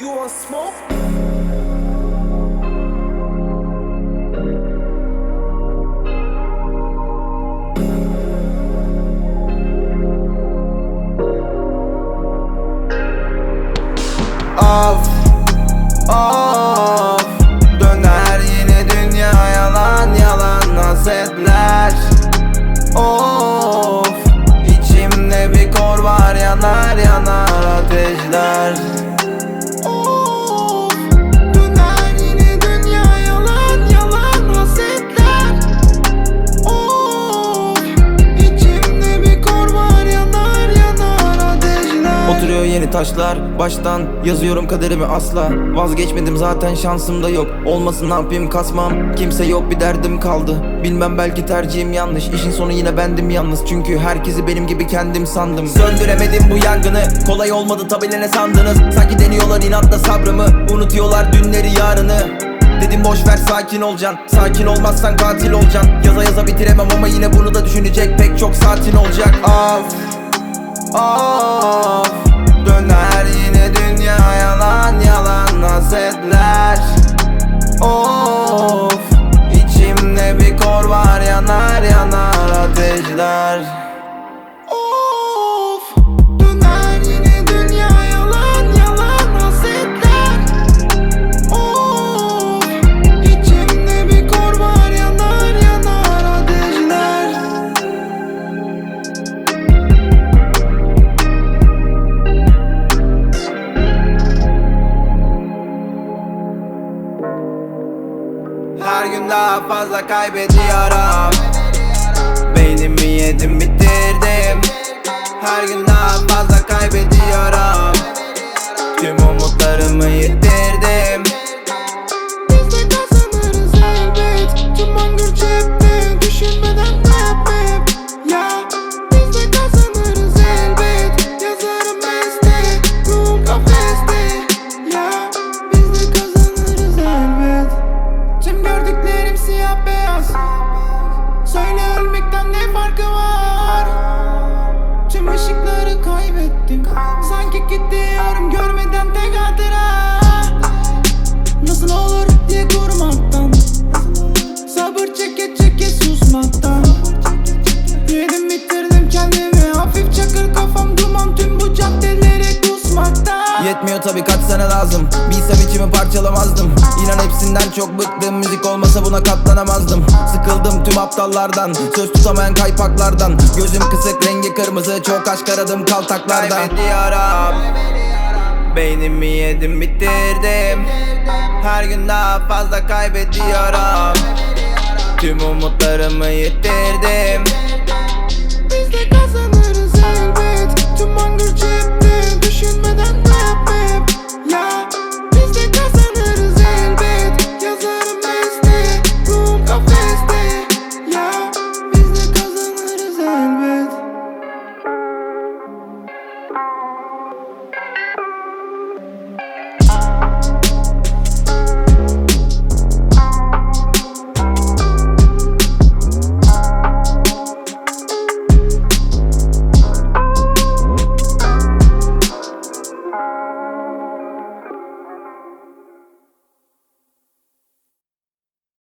You want smoke? Taşlar. Baştan yazıyorum kaderimi asla. Vazgeçmedim zaten şansım da yok. Olmasın ne yapayım kasmam. Kimse yok bir derdim kaldı. Bilmem belki tercihim yanlış. İşin sonu yine bendim yalnız. Çünkü herkesi benim gibi kendim sandım. Söndüremedim bu yangını. Kolay olmadı tabi ne sandınız? Sanki deniyorlar inatla sabrımı. Unutuyorlar dünleri yarını. Dedim boş ver sakin olacaksın. Sakin olmazsan katil olacaksın. Yaza yaza bitiremem ama yine bunu da düşünecek Pek çok saatin olacak. Of Of Her gün daha fazla kaybediyorum. Beynimi yedim bitirdim. Her gün daha fazla kaybediyorum. Tüm umutlarımı yitirdim Söyle ölmekten ne farkı var? Tüm ışıkları kaybettim Yetmiyor tabi kaç sene lazım. Bilsem içimi parçalamazdım. İnan hepsinden çok bıktım. Müzik olmasa buna katlanamazdım. Sıkıldım tüm aptallardan. Söz tutamayan kaypaklardan. Gözüm kısık rengi kırmızı. Çok aşk aradım kaltaklarda. Kaybediyorum Beynimi yedim bitirdim. Her gün daha fazla kaybediyorum. Tüm umutlarımı yitirdim